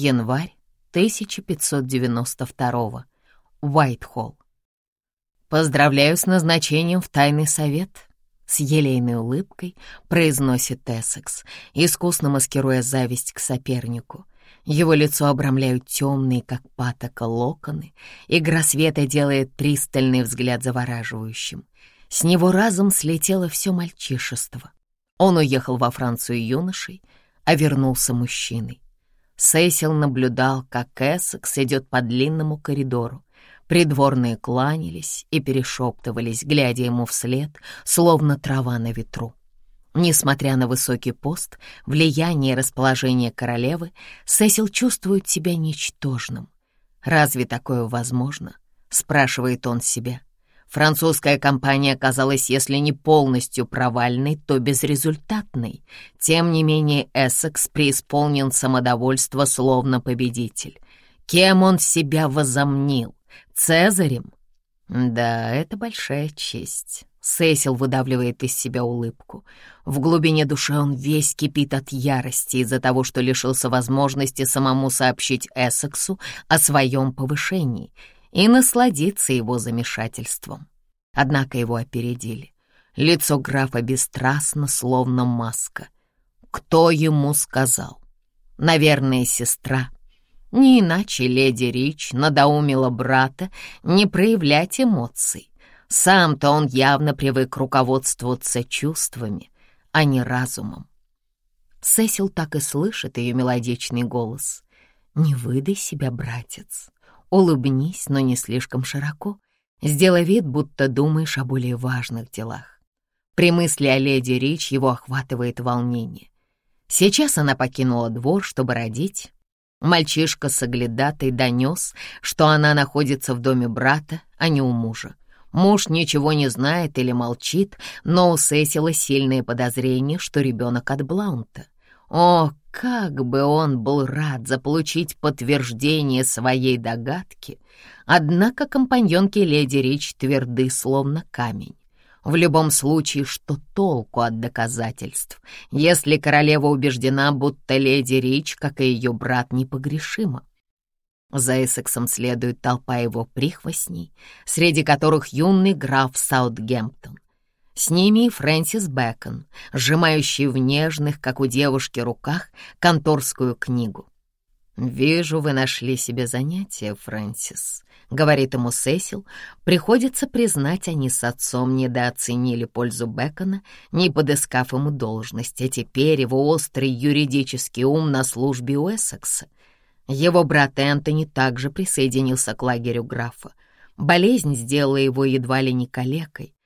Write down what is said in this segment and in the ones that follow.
Январь 1592. Уайтхолл. «Поздравляю с назначением в тайный совет», — с елейной улыбкой произносит Эссекс, искусно маскируя зависть к сопернику. Его лицо обрамляют темные, как патока, локоны. Игра света делает пристальный взгляд завораживающим. С него разом слетело все мальчишество. Он уехал во Францию юношей, а вернулся мужчиной. Сесил наблюдал, как Эссекс идет по длинному коридору. Придворные кланялись и перешептывались, глядя ему вслед, словно трава на ветру. Несмотря на высокий пост, влияние и расположение королевы, Сесил чувствует себя ничтожным. «Разве такое возможно?» — спрашивает он себя. Французская компания оказалась, если не полностью провальной, то безрезультатной. Тем не менее, Эссекс преисполнен самодовольства, словно победитель. Кем он себя возомнил? Цезарем? Да, это большая честь. Сесил выдавливает из себя улыбку. В глубине души он весь кипит от ярости из-за того, что лишился возможности самому сообщить Эссексу о своем повышении — и насладиться его замешательством. Однако его опередили. Лицо графа бесстрастно, словно маска. Кто ему сказал? Наверное, сестра. Не иначе леди Рич надоумила брата не проявлять эмоций. Сам-то он явно привык руководствоваться чувствами, а не разумом. Сесил так и слышит ее мелодичный голос. «Не выдай себя, братец. Улыбнись, но не слишком широко. Сделай вид, будто думаешь о более важных делах. При мысли о леди Рич его охватывает волнение. Сейчас она покинула двор, чтобы родить. Мальчишка соглядатый донес, что она находится в доме брата, а не у мужа. Муж ничего не знает или молчит, но у Сесила сильное подозрение, что ребенок от Блаунта. О, как бы он был рад заполучить подтверждение своей догадки, однако компаньонки леди Рич тверды, словно камень. В любом случае, что толку от доказательств, если королева убеждена, будто леди Рич, как и ее брат, непогрешима? За Эссексом следует толпа его прихвостней, среди которых юный граф Саутгемптон. С ними и Фрэнсис Бэкон, сжимающий в нежных, как у девушки, руках конторскую книгу. «Вижу, вы нашли себе занятие, Фрэнсис», — говорит ему Сесил. Приходится признать, они с отцом недооценили пользу Бэкона, не подыскав ему должность, а теперь его острый юридический ум на службе у Эссекса. Его брат Энтони также присоединился к лагерю графа. Болезнь сделала его едва ли не калекой,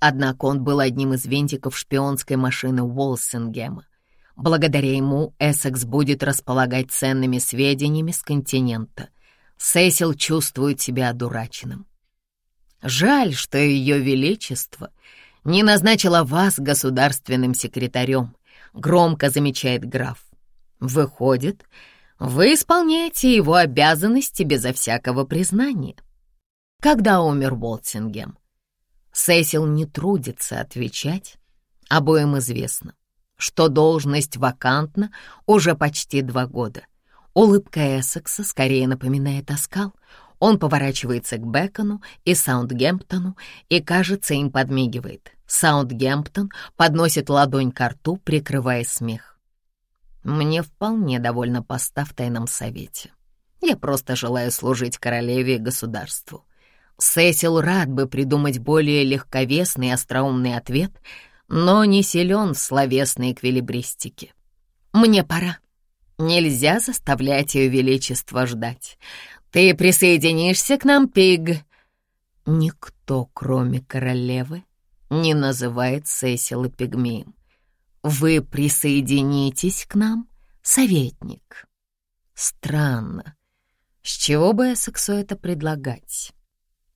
Однако он был одним из винтиков шпионской машины Уолсингема. Благодаря ему Эссекс будет располагать ценными сведениями с континента. Сесил чувствует себя одураченным. Жаль, что ее величество не назначила вас государственным секретарем, громко замечает граф. Выходит, вы исполняете его обязанности безо всякого признания. Когда умер Уолсингем? Сесил не трудится отвечать. Обоим известно, что должность вакантна уже почти два года. Улыбка Эссекса скорее напоминает оскал. Он поворачивается к Бекону и Саундгемптону и, кажется, им подмигивает. Саундгемптон подносит ладонь к рту, прикрывая смех. «Мне вполне довольно поста в тайном совете. Я просто желаю служить королеве и государству. Сесил рад бы придумать более легковесный и остроумный ответ, но не силен в словесной эквилибристике. «Мне пора. Нельзя заставлять ее величество ждать. Ты присоединишься к нам, Пиг?» Никто, кроме королевы, не называет Сесила пигмеем. «Вы присоединитесь к нам, советник?» Странно. С чего бы Эссексу это предлагать?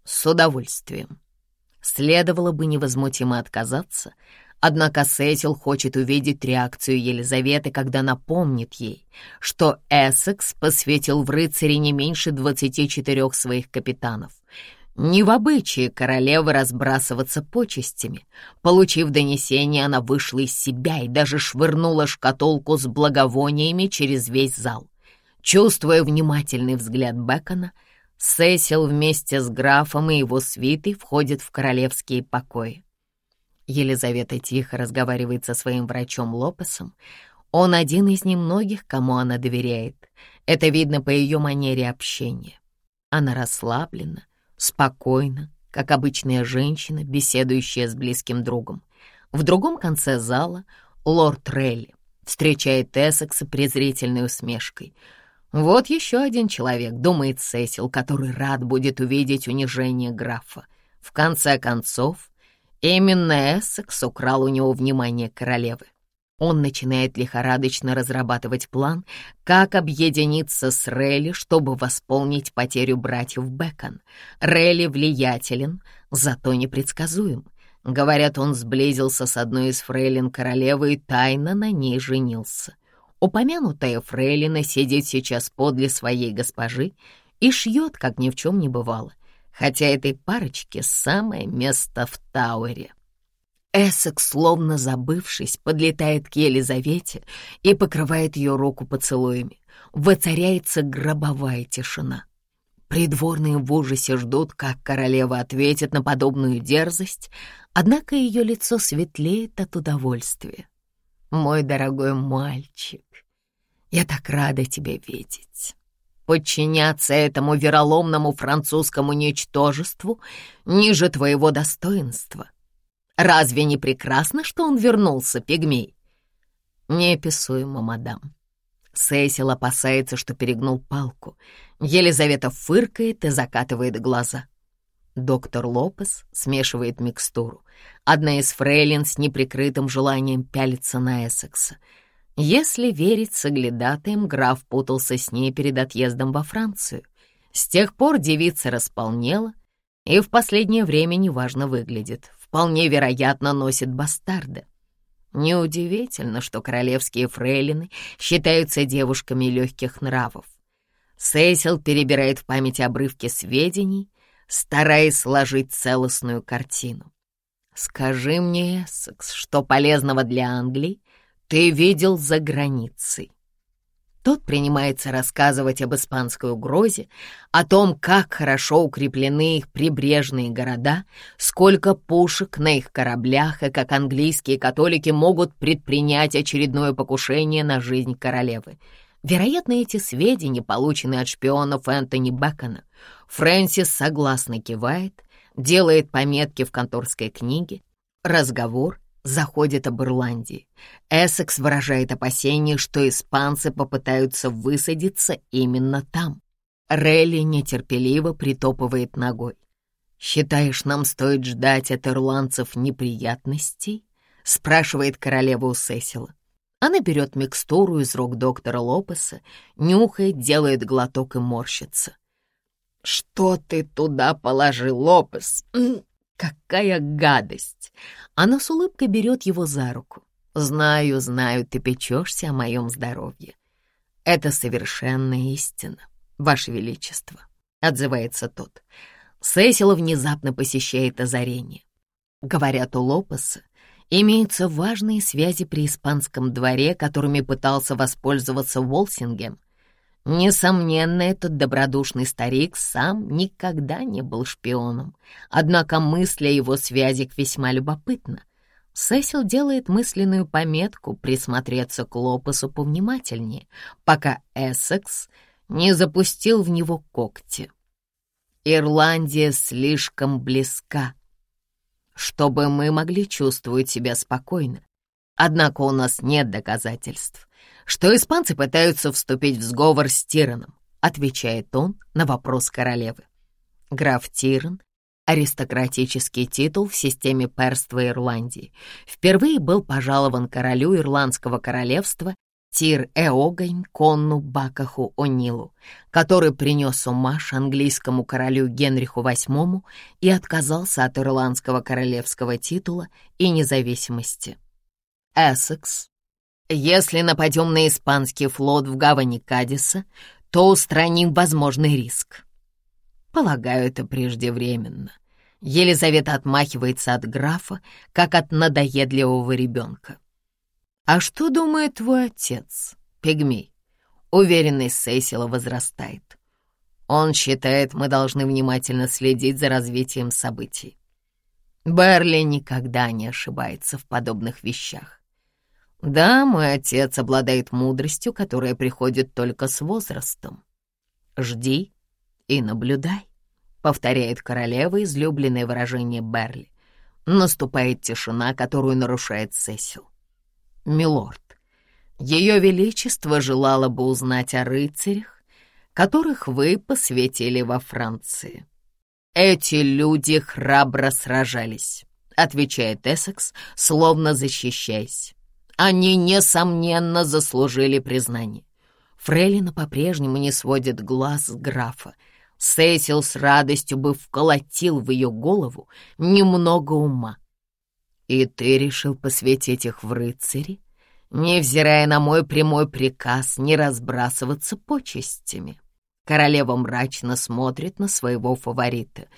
С удовольствием. Следовало бы невозмутимо отказаться, однако Сесил хочет увидеть реакцию Елизаветы, когда напомнит ей, что Эссекс посвятил в рыцаре не меньше 24 своих капитанов. Не в обычае королевы разбрасываться почестями. Получив донесение, она вышла из себя и даже швырнула шкатулку с благовониями через весь зал. Чувствуя внимательный взгляд Бекона, Сесил вместе с графом и его свитой входит в королевские покои. Елизавета тихо разговаривает со своим врачом Лопесом. Он один из немногих, кому она доверяет. Это видно по ее манере общения. Она расслаблена, спокойна, как обычная женщина, беседующая с близким другом. В другом конце зала лорд Релли встречает Эссекса презрительной усмешкой — вот еще один человек, думает Сесил, который рад будет увидеть унижение графа. В конце концов, именно Эссекс украл у него внимание королевы. Он начинает лихорадочно разрабатывать план, как объединиться с Релли, чтобы восполнить потерю братьев Бекон. Релли влиятелен, зато непредсказуем. Говорят, он сблизился с одной из фрейлин королевы и тайно на ней женился. Упомянутая фрейлина сидит сейчас подле своей госпожи и шьет, как ни в чем не бывало, хотя этой парочке самое место в Тауэре. Эссекс, словно забывшись, подлетает к Елизавете и покрывает ее руку поцелуями. Воцаряется гробовая тишина. Придворные в ужасе ждут, как королева ответит на подобную дерзость, однако ее лицо светлеет от удовольствия. «Мой дорогой мальчик, я так рада тебя видеть. Подчиняться этому вероломному французскому ничтожеству ниже твоего достоинства. Разве не прекрасно, что он вернулся, пигмей? Неописуемо, мадам. Сесил опасается, что перегнул палку. Елизавета фыркает и закатывает глаза. Доктор Лопес смешивает микстуру. Одна из фрейлин с неприкрытым желанием пялиться на Эссекса — если верить соглядатаем, граф путался с ней перед отъездом во Францию. С тех пор девица располнела и в последнее время неважно выглядит. Вполне вероятно, носит бастарда. Неудивительно, что королевские фрейлины считаются девушками легких нравов. Сесил перебирает в памяти обрывки сведений, стараясь сложить целостную картину. «Скажи мне, Эссекс, что полезного для Англии ты видел за границей. Тот принимается рассказывать об испанской угрозе, о том, как хорошо укреплены их прибрежные города, сколько пушек на их кораблях и как английские католики могут предпринять очередное покушение на жизнь королевы. Вероятно, эти сведения получены от шпионов Энтони Бэкона. Фрэнсис согласно кивает, делает пометки в конторской книге. Разговор заходит об Ирландии. Эссекс выражает опасение, что испанцы попытаются высадиться именно там. Релли нетерпеливо притопывает ногой. «Считаешь, нам стоит ждать от ирландцев неприятностей?» — спрашивает королева у Сесила. Она берет микстуру из рук доктора Лопеса, нюхает, делает глоток и морщится. «Что ты туда положил, Лопес? Какая гадость! Она с улыбкой берет его за руку. Знаю, знаю, ты печешься о моем здоровье. Это совершенная истина, Ваше Величество, отзывается тот. Сесила внезапно посещает озарение. Говорят, у Лопеса имеются важные связи при испанском дворе, которыми пытался воспользоваться Волсингем, Несомненно, этот добродушный старик сам никогда не был шпионом, однако мысль о его связях весьма любопытна. Сесил делает мысленную пометку присмотреться к Лопесу повнимательнее, пока Эссекс не запустил в него когти. Ирландия слишком близка, чтобы мы могли чувствовать себя спокойно. Однако у нас нет доказательств, что испанцы пытаются вступить в сговор с Тираном, отвечает он на вопрос королевы. Граф Тиран — аристократический титул в системе перства Ирландии. Впервые был пожалован королю Ирландского королевства Тир Эогань Конну Бакаху О'Нилу, который принес умаш английскому королю Генриху VIII и отказался от ирландского королевского титула и независимости. Эссекс если нападем на испанский флот в гавани Кадиса, то устраним возможный риск. Полагаю, это преждевременно. Елизавета отмахивается от графа, как от надоедливого ребенка. А что думает твой отец, пигмей? Уверенность Сесила возрастает. Он считает, мы должны внимательно следить за развитием событий. Берли никогда не ошибается в подобных вещах. Да, мой отец обладает мудростью, которая приходит только с возрастом. Жди и наблюдай, повторяет королева излюбленное выражение Берли. Наступает тишина, которую нарушает Сесил. Милорд, ее величество желало бы узнать о рыцарях, которых вы посвятили во Франции. «Эти люди храбро сражались», — отвечает Эссекс, словно защищаясь. «Они, несомненно, заслужили признание». Фрейлина по-прежнему не сводит глаз с графа. Сесил с радостью бы вколотил в ее голову немного ума. «И ты решил посвятить их в рыцари, невзирая на мой прямой приказ не разбрасываться почестями?» Королева мрачно смотрит на своего фаворита.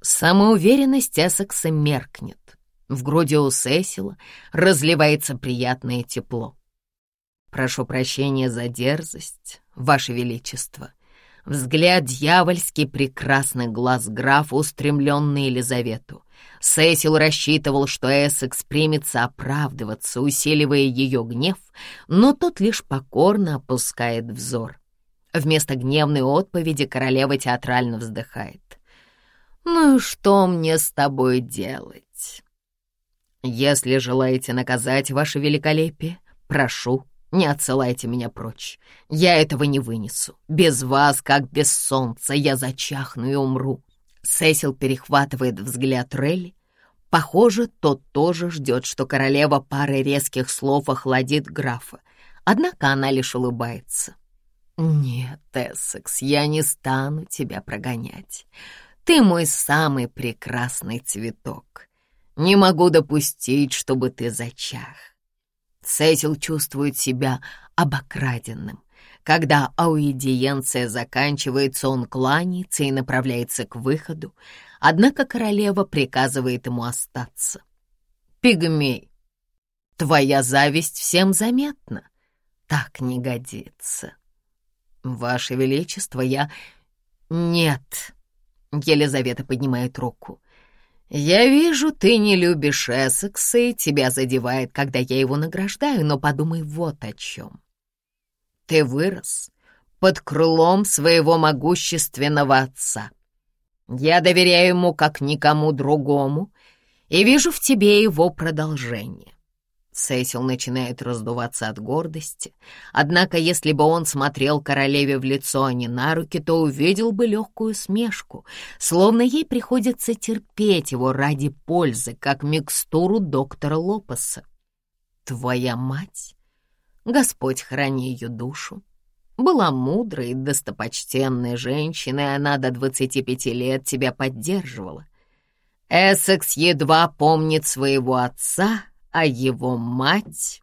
Самоуверенность Эссекса меркнет. В груди у Сесила разливается приятное тепло. «Прошу прощения за дерзость, Ваше Величество». Взгляд дьявольский прекрасный глаз графа, устремлен на Елизавету. Сесил рассчитывал, что Эссекс примется оправдываться, усиливая ее гнев, но тот лишь покорно опускает взор. Вместо гневной отповеди королева театрально вздыхает. «Ну и что мне с тобой делать?» «Если желаете наказать ваше великолепие, прошу, не отсылайте меня прочь. Я этого не вынесу. Без вас, как без солнца, я зачахну и умру». Сесил перехватывает взгляд Релли. Похоже, тот тоже ждет, что королева парой резких слов охладит графа. Однако она лишь улыбается. «Нет, Эссекс, я не стану тебя прогонять. Ты мой самый прекрасный цветок. Не могу допустить, чтобы ты зачах». Сесил чувствует себя обокраденным. Когда аудиенция заканчивается, он кланяется и направляется к выходу, однако королева приказывает ему остаться. «Пигмей, твоя зависть всем заметна. Так не годится». «Ваше Величество, я...» «Нет», — Елизавета поднимает руку. «Я вижу, ты не любишь Эссекса, и тебя задевает, когда я его награждаю, но подумай вот о чем. Ты вырос под крылом своего могущественного отца. Я доверяю ему как никому другому и вижу в тебе его продолжение. Сесил начинает раздуваться от гордости. Однако, если бы он смотрел королеве в лицо, а не на руки, то увидел бы легкую смешку, словно ей приходится терпеть его ради пользы, как микстуру доктора Лопеса. «Твоя мать, Господь храни ее душу, была мудрой и достопочтенной женщиной, она до двадцати пяти лет тебя поддерживала. Эссекс едва помнит своего отца, а его мать...»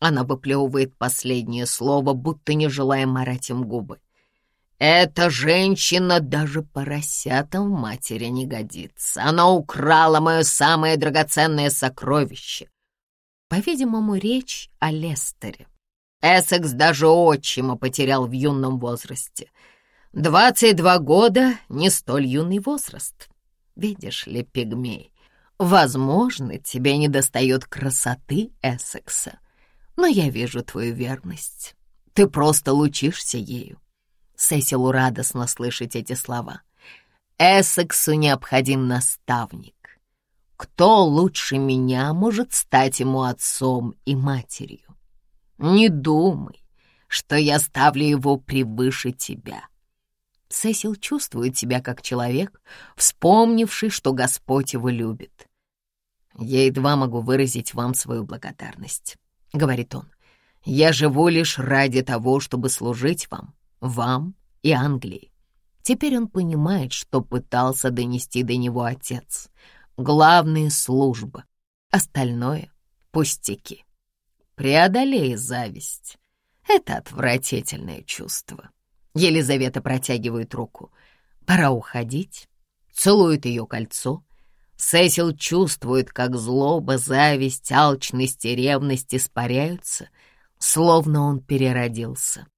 Она выплевывает последнее слово, будто не желая марать им губы. «Эта женщина даже поросятам матери не годится. Она украла мое самое драгоценное сокровище». По-видимому, речь о Лестере. Эссекс даже отчима потерял в юном возрасте. Двадцать два года — не столь юный возраст. Видишь ли, пигмей, Возможно, тебе недостает красоты Эссекса, но я вижу твою верность. Ты просто лучишься ею. Сесилу радостно слышать эти слова. Эссексу необходим наставник. Кто лучше меня может стать ему отцом и матерью? Не думай, что я ставлю его превыше тебя. Сесил чувствует себя как человек, вспомнивший, что Господь его любит. «Я едва могу выразить вам свою благодарность», — говорит он. «Я живу лишь ради того, чтобы служить вам, вам и Англии». Теперь он понимает, что пытался донести до него отец. Главная служба, остальное — пустяки. Преодолей зависть. Это отвратительное чувство. Елизавета протягивает руку. Пора уходить. Целует ее кольцо — Сесил чувствует, как злоба, зависть, алчность и ревность испаряются, словно он переродился.